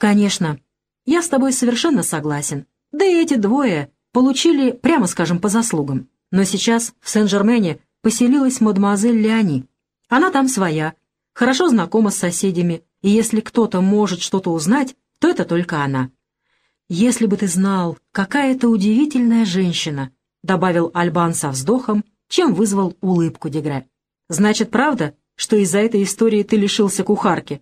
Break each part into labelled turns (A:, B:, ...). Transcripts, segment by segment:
A: «Конечно, я с тобой совершенно согласен. Да и эти двое получили, прямо скажем, по заслугам. Но сейчас в Сен-Жермене поселилась мадемуазель Леони. Она там своя, хорошо знакома с соседями, и если кто-то может что-то узнать, то это только она. «Если бы ты знал, какая это удивительная женщина», — добавил Альбан со вздохом, чем вызвал улыбку Дегре. «Значит, правда, что из-за этой истории ты лишился кухарки?»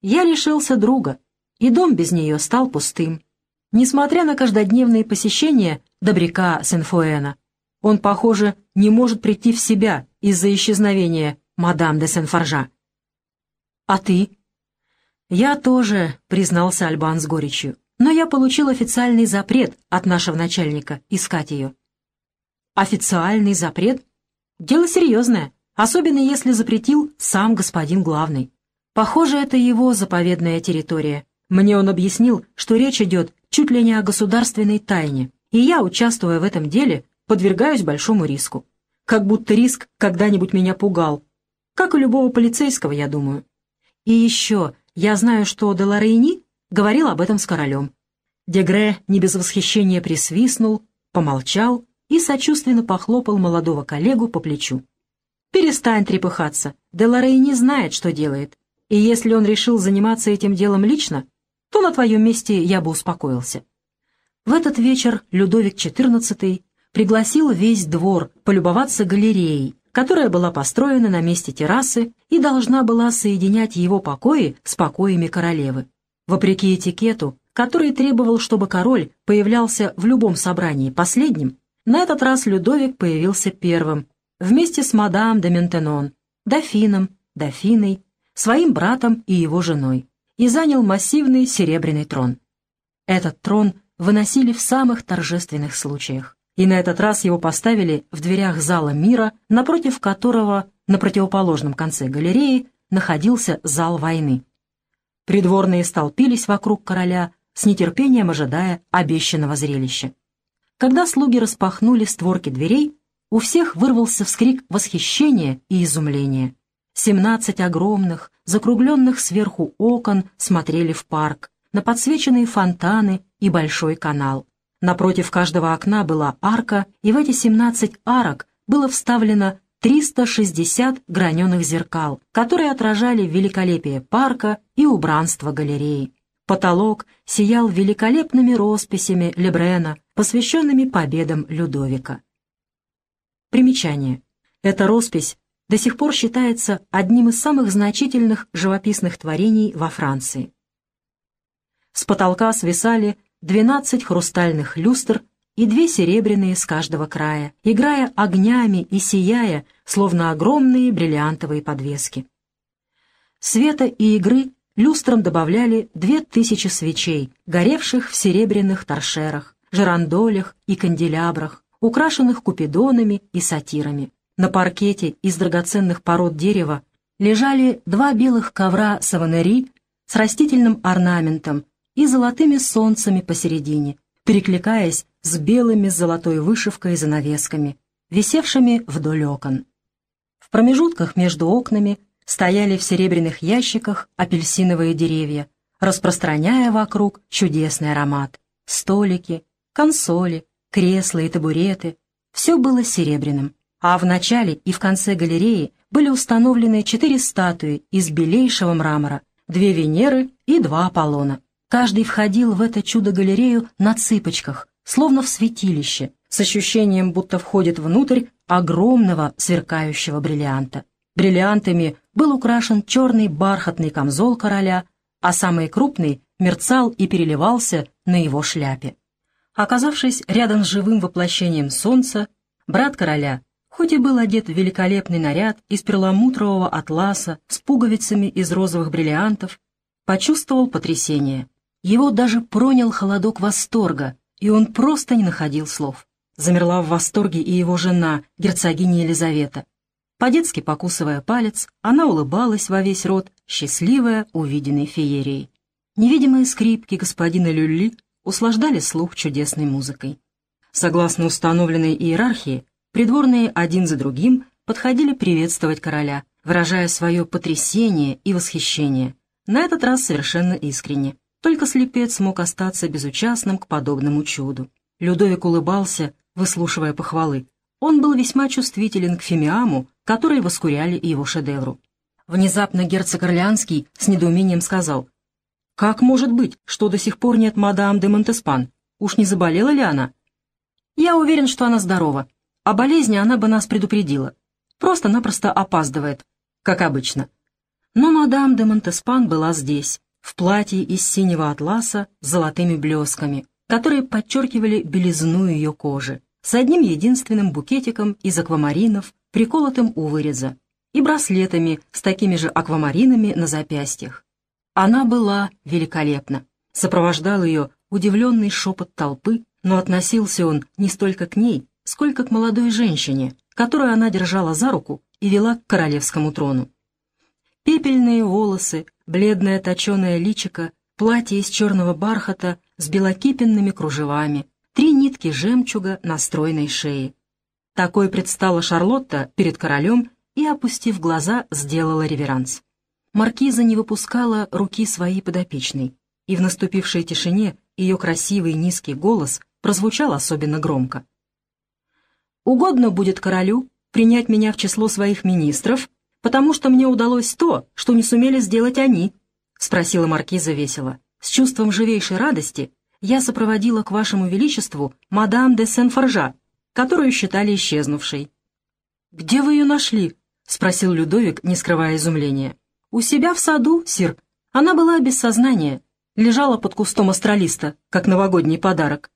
A: «Я лишился друга, и дом без нее стал пустым. Несмотря на каждодневные посещения добряка Сен-Фуэна, он, похоже, не может прийти в себя из-за исчезновения мадам де Сен-Форжа. «А ты?» «Я тоже», — признался Альбан с горечью но я получил официальный запрет от нашего начальника искать ее. Официальный запрет? Дело серьезное, особенно если запретил сам господин главный. Похоже, это его заповедная территория. Мне он объяснил, что речь идет чуть ли не о государственной тайне, и я, участвуя в этом деле, подвергаюсь большому риску. Как будто риск когда-нибудь меня пугал. Как у любого полицейского, я думаю. И еще, я знаю, что Деларейни говорил об этом с королем. Дегре не без восхищения присвистнул, помолчал и сочувственно похлопал молодого коллегу по плечу. «Перестань трепыхаться, Деларей не знает, что делает, и если он решил заниматься этим делом лично, то на твоем месте я бы успокоился». В этот вечер Людовик XIV пригласил весь двор полюбоваться галереей, которая была построена на месте террасы и должна была соединять его покои с покоями королевы. Вопреки этикету, который требовал, чтобы король появлялся в любом собрании последним, на этот раз Людовик появился первым, вместе с мадам де Ментенон, дофином, дофиной, своим братом и его женой, и занял массивный серебряный трон. Этот трон выносили в самых торжественных случаях, и на этот раз его поставили в дверях зала мира, напротив которого, на противоположном конце галереи, находился зал войны. Придворные столпились вокруг короля, с нетерпением ожидая обещанного зрелища. Когда слуги распахнули створки дверей, у всех вырвался вскрик восхищения и изумления. Семнадцать огромных, закругленных сверху окон смотрели в парк, на подсвеченные фонтаны и большой канал. Напротив каждого окна была арка, и в эти семнадцать арок было вставлено 360 граненых зеркал, которые отражали великолепие парка и убранство галереи. Потолок сиял великолепными росписями Лебрена, посвященными победам Людовика. Примечание. Эта роспись до сих пор считается одним из самых значительных живописных творений во Франции. С потолка свисали 12 хрустальных люстр и две серебряные с каждого края, играя огнями и сияя, словно огромные бриллиантовые подвески. Света и игры люстрам добавляли две тысячи свечей, горевших в серебряных торшерах, жерандолях и канделябрах, украшенных купидонами и сатирами. На паркете из драгоценных пород дерева лежали два белых ковра саванери с растительным орнаментом и золотыми солнцами посередине, перекликаясь с белыми с золотой вышивкой занавесками, висевшими вдоль окон. В промежутках между окнами стояли в серебряных ящиках апельсиновые деревья, распространяя вокруг чудесный аромат. Столики, консоли, кресла и табуреты — все было серебряным. А в начале и в конце галереи были установлены четыре статуи из белейшего мрамора, две Венеры и два Аполлона. Каждый входил в это чудо-галерею на цыпочках, словно в святилище, с ощущением, будто входит внутрь огромного сверкающего бриллианта. Бриллиантами был украшен черный бархатный камзол короля, а самый крупный мерцал и переливался на его шляпе. Оказавшись рядом с живым воплощением солнца, брат короля, хоть и был одет в великолепный наряд из перламутрового атласа с пуговицами из розовых бриллиантов, почувствовал потрясение. Его даже пронял холодок восторга, и он просто не находил слов. Замерла в восторге и его жена, герцогиня Елизавета. По-детски покусывая палец, она улыбалась во весь рот, счастливая увиденной феерией. Невидимые скрипки господина Люлли услаждали слух чудесной музыкой. Согласно установленной иерархии, придворные один за другим подходили приветствовать короля, выражая свое потрясение и восхищение, на этот раз совершенно искренне. Только слепец мог остаться безучастным к подобному чуду. Людовик улыбался, выслушивая похвалы. Он был весьма чувствителен к фимиаму, который воскуряли его шедевру. Внезапно герцог Орлеанский с недоумением сказал, «Как может быть, что до сих пор нет мадам де Монтеспан? Уж не заболела ли она?» «Я уверен, что она здорова. О болезни она бы нас предупредила. Просто-напросто опаздывает, как обычно». Но мадам де Монтеспан была здесь, в платье из синего атласа с золотыми блесками, которые подчеркивали белизну ее кожи, с одним единственным букетиком из аквамаринов, приколотым у выреза, и браслетами с такими же аквамаринами на запястьях. Она была великолепна. Сопровождал ее удивленный шепот толпы, но относился он не столько к ней, сколько к молодой женщине, которую она держала за руку и вела к королевскому трону. Пепельные волосы, бледное точеное личико, платье из черного бархата с белокипенными кружевами, три нитки жемчуга на стройной шее. Такой предстала Шарлотта перед королем и, опустив глаза, сделала реверанс. Маркиза не выпускала руки своей подопечной, и в наступившей тишине ее красивый низкий голос прозвучал особенно громко. «Угодно будет королю принять меня в число своих министров потому что мне удалось то, что не сумели сделать они?» — спросила маркиза весело. «С чувством живейшей радости я сопроводила к вашему величеству мадам де Сен-Форжа, которую считали исчезнувшей». «Где вы ее нашли?» — спросил Людовик, не скрывая изумления. «У себя в саду, сир. Она была без сознания, лежала под кустом астралиста, как новогодний подарок.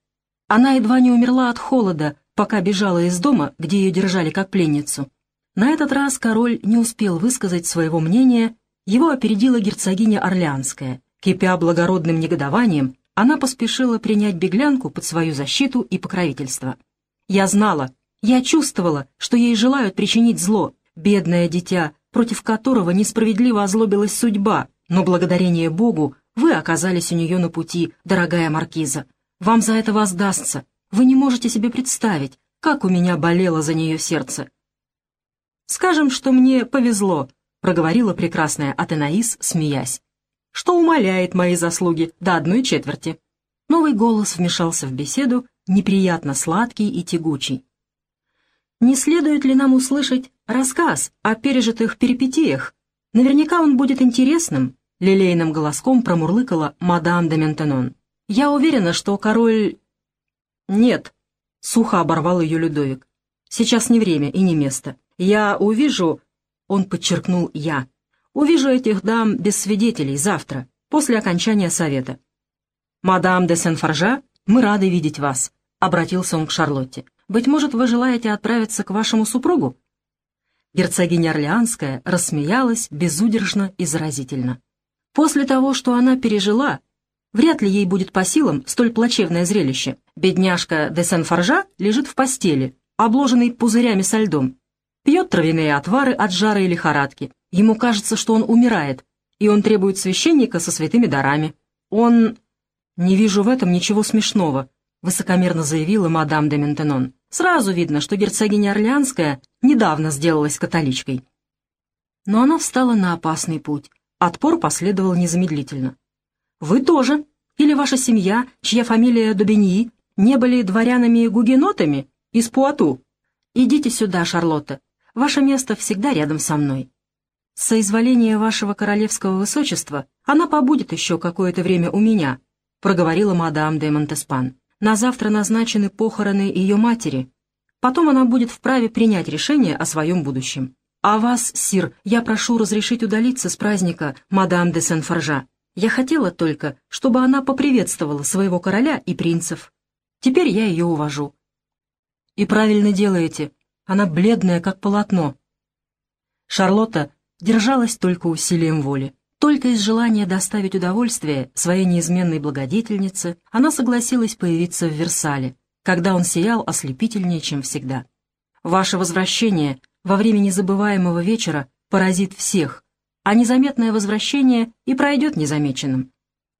A: Она едва не умерла от холода, пока бежала из дома, где ее держали как пленницу. На этот раз король не успел высказать своего мнения, его опередила герцогиня Орлеанская. Кипя благородным негодованием, она поспешила принять беглянку под свою защиту и покровительство. «Я знала, я чувствовала, что ей желают причинить зло, бедное дитя, против которого несправедливо озлобилась судьба, но благодарение Богу вы оказались у нее на пути, дорогая маркиза. Вам за это воздастся. Вы не можете себе представить, как у меня болело за нее сердце. «Скажем, что мне повезло», — проговорила прекрасная Атенаис, смеясь, «что умаляет мои заслуги до одной четверти». Новый голос вмешался в беседу, неприятно сладкий и тягучий. «Не следует ли нам услышать рассказ о пережитых перипетиях? Наверняка он будет интересным», — лилейным голоском промурлыкала мадам де Ментенон. «Я уверена, что король...» «Нет», — сухо оборвал ее Людовик. «Сейчас не время и не место. Я увижу, он подчеркнул «я», увижу этих дам без свидетелей завтра, после окончания совета. «Мадам де Сен-Форжа, мы рады видеть вас», — обратился он к Шарлотте. «Быть может, вы желаете отправиться к вашему супругу?» Герцогиня Орлеанская рассмеялась безудержно и заразительно. После того, что она пережила, вряд ли ей будет по силам столь плачевное зрелище. Бедняжка де Сен-Форжа лежит в постели, обложенной пузырями со льдом, пьет травяные отвары от жара и лихорадки. Ему кажется, что он умирает, и он требует священника со святыми дарами. Он... «Не вижу в этом ничего смешного», — высокомерно заявила мадам де Ментенон. «Сразу видно, что герцогиня Орлеанская недавно сделалась католичкой». Но она встала на опасный путь. Отпор последовал незамедлительно. «Вы тоже? Или ваша семья, чья фамилия Дубеньи, не были дворянами-гугенотами из Пуату? Идите сюда, Шарлотта. Ваше место всегда рядом со мной. С соизволения вашего королевского высочества она побудет еще какое-то время у меня», — проговорила мадам де Монтеспан. «На завтра назначены похороны ее матери. Потом она будет вправе принять решение о своем будущем. А вас, сир, я прошу разрешить удалиться с праздника мадам де Сен-Форжа. Я хотела только, чтобы она поприветствовала своего короля и принцев. Теперь я ее увожу». «И правильно делаете», она бледная, как полотно. Шарлотта держалась только усилием воли. Только из желания доставить удовольствие своей неизменной благодетельнице она согласилась появиться в Версале, когда он сиял ослепительнее, чем всегда. «Ваше возвращение во время незабываемого вечера поразит всех, а незаметное возвращение и пройдет незамеченным.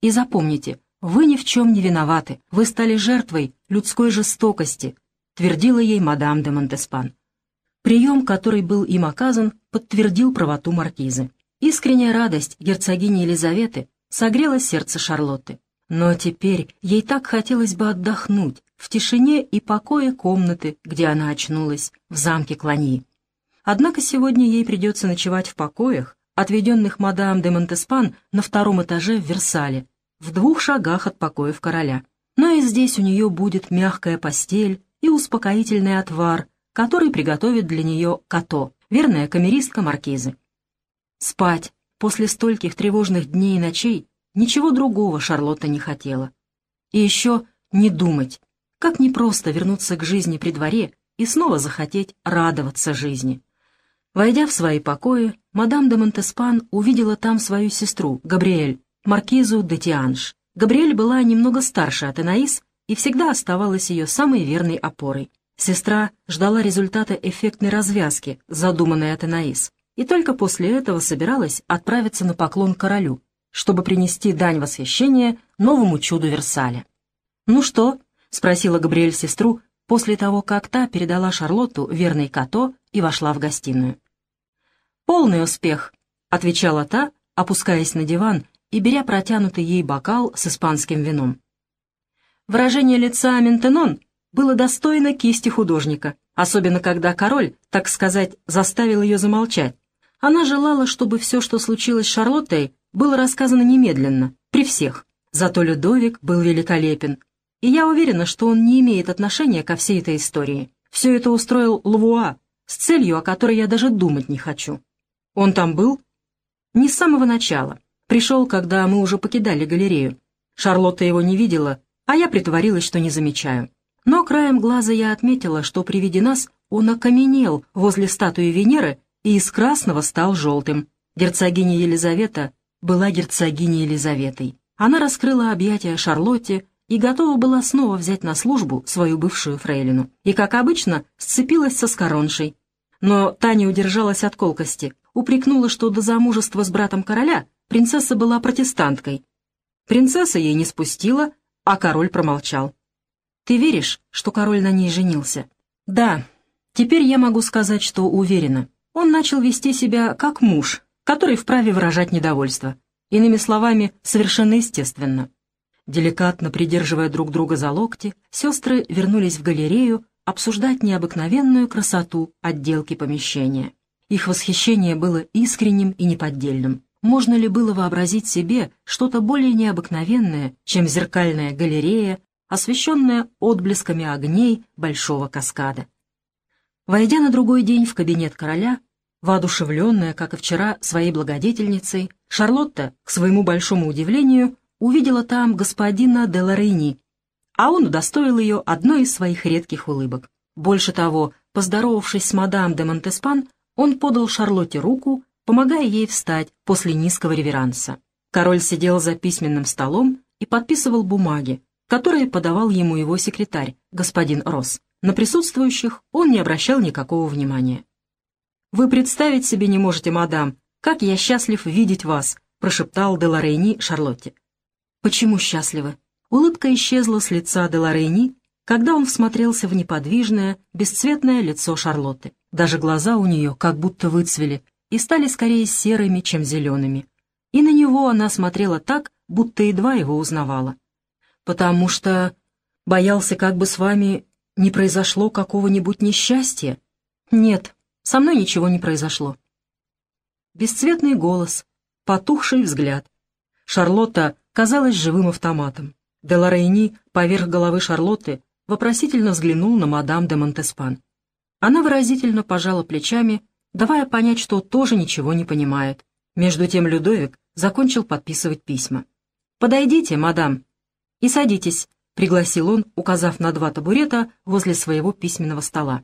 A: И запомните, вы ни в чем не виноваты, вы стали жертвой людской жестокости, твердила ей мадам де Монтеспан. Прием, который был им оказан, подтвердил правоту маркизы. Искренняя радость герцогини Елизаветы согрело сердце Шарлотты. Но теперь ей так хотелось бы отдохнуть в тишине и покое комнаты, где она очнулась, в замке Кланьи. Однако сегодня ей придется ночевать в покоях, отведенных мадам де Монтеспан на втором этаже в Версале, в двух шагах от покоев короля. Но и здесь у нее будет мягкая постель и успокоительный отвар, который приготовит для нее Като, верная камеристка маркизы. Спать после стольких тревожных дней и ночей ничего другого Шарлотта не хотела. И еще не думать, как непросто вернуться к жизни при дворе и снова захотеть радоваться жизни. Войдя в свои покои, мадам де Монтеспан увидела там свою сестру, Габриэль, маркизу де Тианш. Габриэль была немного старше от и всегда оставалась ее самой верной опорой. Сестра ждала результата эффектной развязки, задуманной от и только после этого собиралась отправиться на поклон королю, чтобы принести дань восхищения новому чуду Версаля. «Ну что?» — спросила Габриэль сестру после того, как та передала Шарлотту верный Като и вошла в гостиную. «Полный успех», — отвечала та, опускаясь на диван и беря протянутый ей бокал с испанским вином. Выражение лица Ментенон было достойно кисти художника, особенно когда король, так сказать, заставил ее замолчать. Она желала, чтобы все, что случилось с Шарлоттой, было рассказано немедленно, при всех. Зато Людовик был великолепен, и я уверена, что он не имеет отношения ко всей этой истории. Все это устроил Лавуа с целью, о которой я даже думать не хочу. Он там был? Не с самого начала. Пришел, когда мы уже покидали галерею. Шарлотта его не видела, а я притворилась, что не замечаю. Но краем глаза я отметила, что при виде нас он окаменел возле статуи Венеры и из красного стал желтым. Герцогиня Елизавета была герцогиней Елизаветой. Она раскрыла объятия Шарлотте и готова была снова взять на службу свою бывшую фрейлину. И, как обычно, сцепилась со Скороншей. Но Таня удержалась от колкости, упрекнула, что до замужества с братом короля принцесса была протестанткой. Принцесса ей не спустила, а король промолчал. «Ты веришь, что король на ней женился?» «Да. Теперь я могу сказать, что уверена. Он начал вести себя как муж, который вправе выражать недовольство. Иными словами, совершенно естественно». Деликатно придерживая друг друга за локти, сестры вернулись в галерею обсуждать необыкновенную красоту отделки помещения. Их восхищение было искренним и неподдельным. Можно ли было вообразить себе что-то более необыкновенное, чем зеркальная галерея, освещенная отблесками огней большого каскада? Войдя на другой день в кабинет короля, воодушевленная, как и вчера, своей благодетельницей, Шарлотта, к своему большому удивлению, увидела там господина де Лорейни, а он удостоил ее одной из своих редких улыбок. Больше того, поздоровавшись с мадам де Монтеспан, он подал Шарлотте руку, помогая ей встать после низкого реверанса. Король сидел за письменным столом и подписывал бумаги, которые подавал ему его секретарь, господин Росс. На присутствующих он не обращал никакого внимания. «Вы представить себе не можете, мадам, как я счастлив видеть вас», прошептал Деларейни Шарлотте. «Почему счастливы?» Улыбка исчезла с лица Деларейни, когда он всмотрелся в неподвижное, бесцветное лицо Шарлотты. Даже глаза у нее как будто выцвели и стали скорее серыми, чем зелеными. И на него она смотрела так, будто едва его узнавала. «Потому что боялся, как бы с вами не произошло какого-нибудь несчастья?» «Нет, со мной ничего не произошло». Бесцветный голос, потухший взгляд. Шарлотта казалась живым автоматом. Деларейни поверх головы Шарлотты вопросительно взглянул на мадам де Монтеспан. Она выразительно пожала плечами, давая понять, что тоже ничего не понимает. Между тем Людовик закончил подписывать письма. «Подойдите, мадам, и садитесь», — пригласил он, указав на два табурета возле своего письменного стола.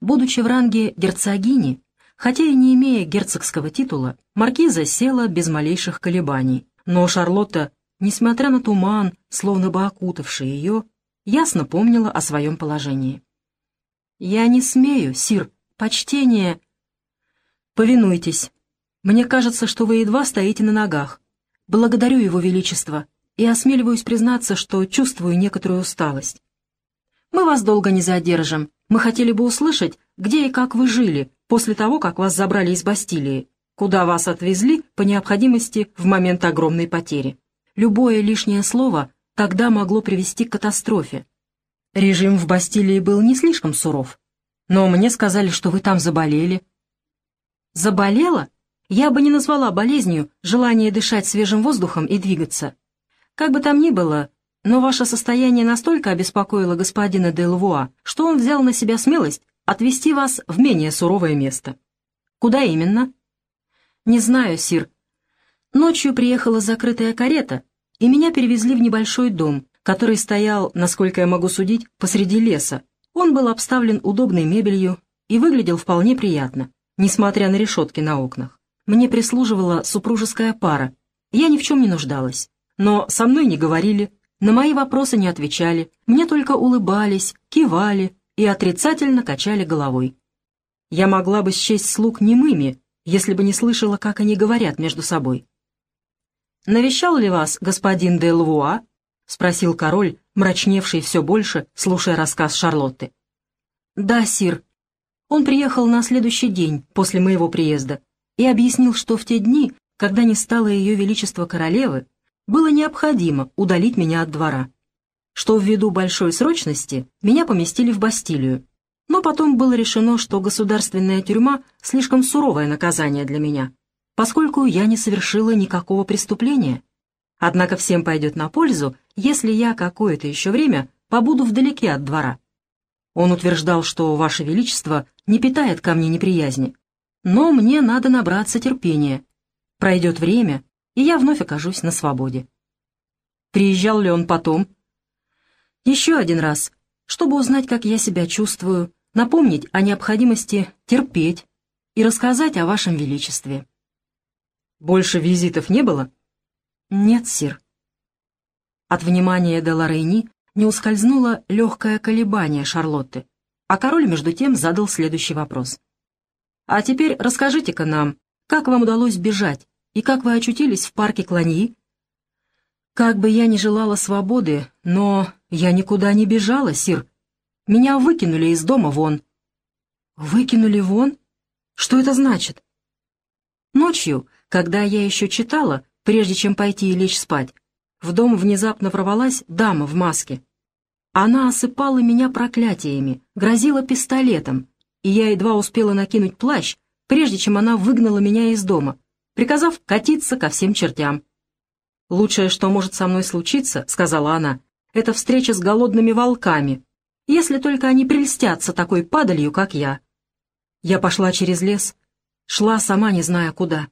A: Будучи в ранге герцогини, хотя и не имея герцогского титула, маркиза села без малейших колебаний, но Шарлотта, несмотря на туман, словно бы окутавший ее, ясно помнила о своем положении. «Я не смею, сир, почтение...» «Повинуйтесь. Мне кажется, что вы едва стоите на ногах. Благодарю его величество и осмеливаюсь признаться, что чувствую некоторую усталость. Мы вас долго не задержим. Мы хотели бы услышать, где и как вы жили после того, как вас забрали из Бастилии. куда вас отвезли по необходимости в момент огромной потери. Любое лишнее слово тогда могло привести к катастрофе. Режим в Бастилии был не слишком суров, но мне сказали, что вы там заболели. Заболела? Я бы не назвала болезнью желание дышать свежим воздухом и двигаться. Как бы там ни было, но ваше состояние настолько обеспокоило господина де Лавуа, что он взял на себя смелость отвезти вас в менее суровое место. Куда именно? Не знаю, сир. Ночью приехала закрытая карета, и меня перевезли в небольшой дом, который стоял, насколько я могу судить, посреди леса. Он был обставлен удобной мебелью и выглядел вполне приятно, несмотря на решетки на окнах. Мне прислуживала супружеская пара. Я ни в чем не нуждалась. Но со мной не говорили, на мои вопросы не отвечали, мне только улыбались, кивали и отрицательно качали головой. Я могла бы счесть слуг немыми, если бы не слышала, как они говорят между собой. «Навещал ли вас господин де Лвуа?» — спросил король, мрачневший все больше, слушая рассказ Шарлотты. «Да, сир. Он приехал на следующий день после моего приезда и объяснил, что в те дни, когда не стало ее величество королевы, было необходимо удалить меня от двора, что ввиду большой срочности меня поместили в Бастилию, но потом было решено, что государственная тюрьма — слишком суровое наказание для меня, поскольку я не совершила никакого преступления. Однако всем пойдет на пользу, если я какое-то еще время побуду вдалеке от двора. Он утверждал, что Ваше Величество не питает ко мне неприязни, но мне надо набраться терпения. Пройдет время, и я вновь окажусь на свободе. Приезжал ли он потом? Еще один раз, чтобы узнать, как я себя чувствую, напомнить о необходимости терпеть и рассказать о Вашем Величестве. Больше визитов не было? Нет, сир. От внимания де Лорейни не ускользнуло легкое колебание Шарлотты, а король между тем задал следующий вопрос. «А теперь расскажите-ка нам, как вам удалось бежать и как вы очутились в парке Кланьи?» «Как бы я ни желала свободы, но я никуда не бежала, сир. Меня выкинули из дома вон». «Выкинули вон? Что это значит?» Ночью когда я еще читала, прежде чем пойти и лечь спать, в дом внезапно ворвалась дама в маске. Она осыпала меня проклятиями, грозила пистолетом, и я едва успела накинуть плащ, прежде чем она выгнала меня из дома, приказав катиться ко всем чертям. «Лучшее, что может со мной случиться, — сказала она, — это встреча с голодными волками, если только они прельстятся такой падалью, как я». Я пошла через лес, шла сама не зная куда.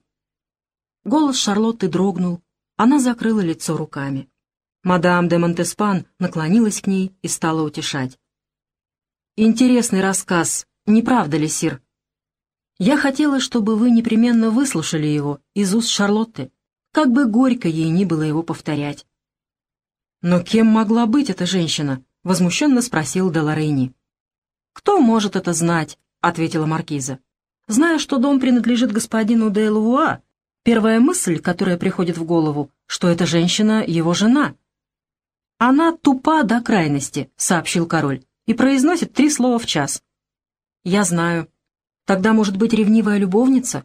A: Голос Шарлотты дрогнул, она закрыла лицо руками. Мадам де Монтеспан наклонилась к ней и стала утешать. «Интересный рассказ, не правда ли, сир? Я хотела, чтобы вы непременно выслушали его из уст Шарлотты, как бы горько ей ни было его повторять». «Но кем могла быть эта женщина?» — возмущенно спросил Деларейни. «Кто может это знать?» — ответила маркиза. «Зная, что дом принадлежит господину де Луа, Первая мысль, которая приходит в голову, что эта женщина — его жена. «Она тупа до крайности», — сообщил король, и произносит три слова в час. «Я знаю. Тогда, может быть, ревнивая любовница?»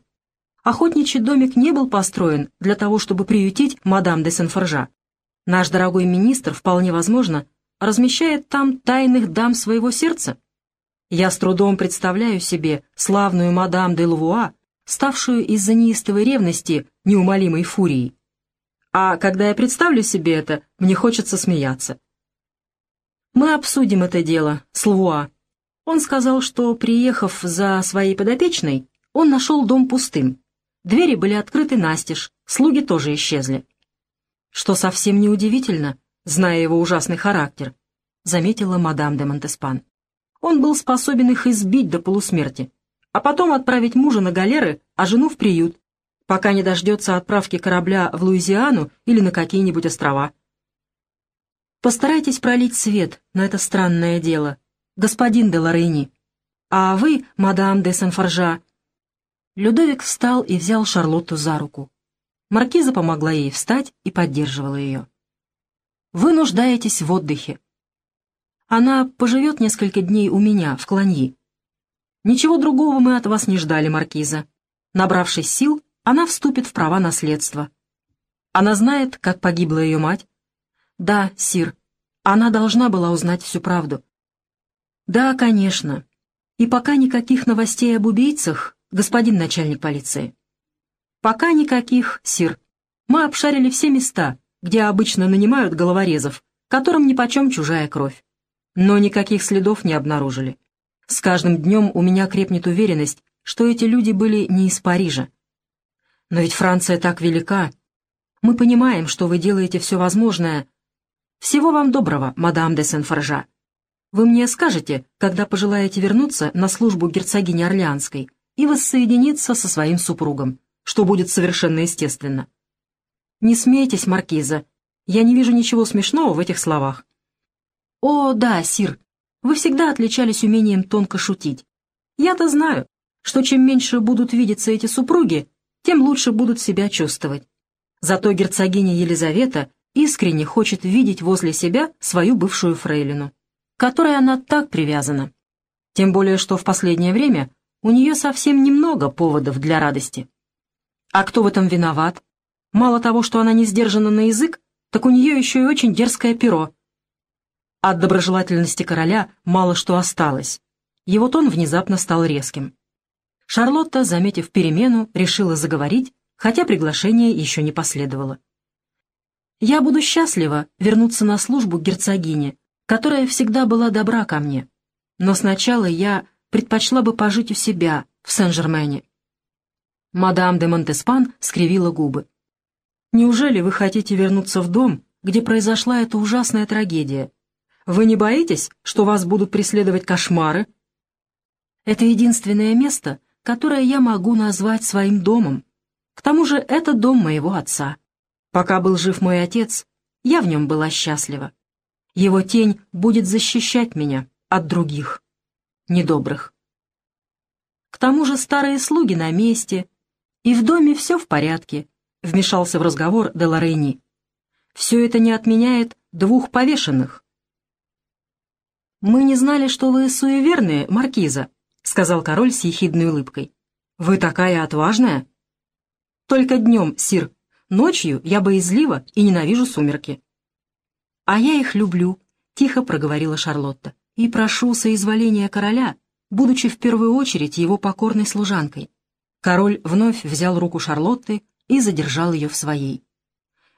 A: Охотничий домик не был построен для того, чтобы приютить мадам де Сен-Форжа. Наш дорогой министр, вполне возможно, размещает там тайных дам своего сердца. Я с трудом представляю себе славную мадам де Лувуа, ставшую из-за неистовой ревности неумолимой фурией. А когда я представлю себе это, мне хочется смеяться. Мы обсудим это дело с Луа. Он сказал, что, приехав за своей подопечной, он нашел дом пустым. Двери были открыты настежь, слуги тоже исчезли. Что совсем неудивительно, зная его ужасный характер, заметила мадам де Монтеспан. Он был способен их избить до полусмерти а потом отправить мужа на галеры, а жену в приют, пока не дождется отправки корабля в Луизиану или на какие-нибудь острова. Постарайтесь пролить свет на это странное дело, господин де Лорейни. А вы, мадам де Сен-Форжа... Людовик встал и взял Шарлотту за руку. Маркиза помогла ей встать и поддерживала ее. «Вы нуждаетесь в отдыхе. Она поживет несколько дней у меня, в Кланьи. «Ничего другого мы от вас не ждали, Маркиза». Набравшись сил, она вступит в права наследства. Она знает, как погибла ее мать? Да, сир. Она должна была узнать всю правду. Да, конечно. И пока никаких новостей об убийцах, господин начальник полиции. Пока никаких, сир. Мы обшарили все места, где обычно нанимают головорезов, которым нипочем чужая кровь. Но никаких следов не обнаружили. С каждым днем у меня крепнет уверенность, что эти люди были не из Парижа. Но ведь Франция так велика. Мы понимаем, что вы делаете все возможное. Всего вам доброго, мадам де Сен-Форжа. Вы мне скажете, когда пожелаете вернуться на службу герцогини Орлеанской и воссоединиться со своим супругом, что будет совершенно естественно. Не смейтесь, маркиза. Я не вижу ничего смешного в этих словах. О, да, сир, вы всегда отличались умением тонко шутить. Я-то знаю, что чем меньше будут видеться эти супруги, тем лучше будут себя чувствовать. Зато герцогиня Елизавета искренне хочет видеть возле себя свою бывшую фрейлину, которой она так привязана. Тем более, что в последнее время у нее совсем немного поводов для радости. А кто в этом виноват? Мало того, что она не сдержана на язык, так у нее еще и очень дерзкое перо. От доброжелательности короля мало что осталось. Его тон внезапно стал резким. Шарлотта, заметив перемену, решила заговорить, хотя приглашение еще не последовало. «Я буду счастлива вернуться на службу герцогине, которая всегда была добра ко мне. Но сначала я предпочла бы пожить у себя, в Сен-Жермене». Мадам де Монтеспан скривила губы. «Неужели вы хотите вернуться в дом, где произошла эта ужасная трагедия? Вы не боитесь, что вас будут преследовать кошмары?» «Это единственное место, которое я могу назвать своим домом. К тому же это дом моего отца. Пока был жив мой отец, я в нем была счастлива. Его тень будет защищать меня от других, недобрых. К тому же старые слуги на месте, и в доме все в порядке, вмешался в разговор Деларейни. Все это не отменяет двух повешенных. «Мы не знали, что вы суеверные, Маркиза», — сказал король с ехидной улыбкой. «Вы такая отважная?» «Только днем, сир. Ночью я боязлива и ненавижу сумерки». «А я их люблю», — тихо проговорила Шарлотта, «и прошу соизволения короля, будучи в первую очередь его покорной служанкой». Король вновь взял руку Шарлотты и задержал ее в своей.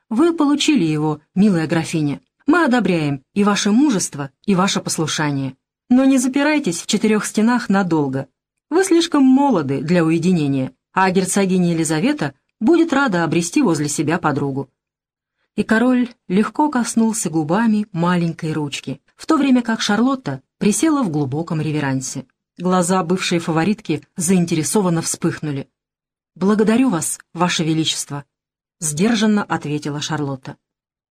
A: «Вы получили его, милая графиня. Мы одобряем и ваше мужество, и ваше послушание. Но не запирайтесь в четырех стенах надолго. Вы слишком молоды для уединения, а герцогиня Елизавета будет рада обрести возле себя подругу. И король легко коснулся губами маленькой ручки, в то время как Шарлотта присела в глубоком реверансе. Глаза бывшей фаворитки заинтересованно вспыхнули. «Благодарю вас, ваше величество», — сдержанно ответила Шарлотта.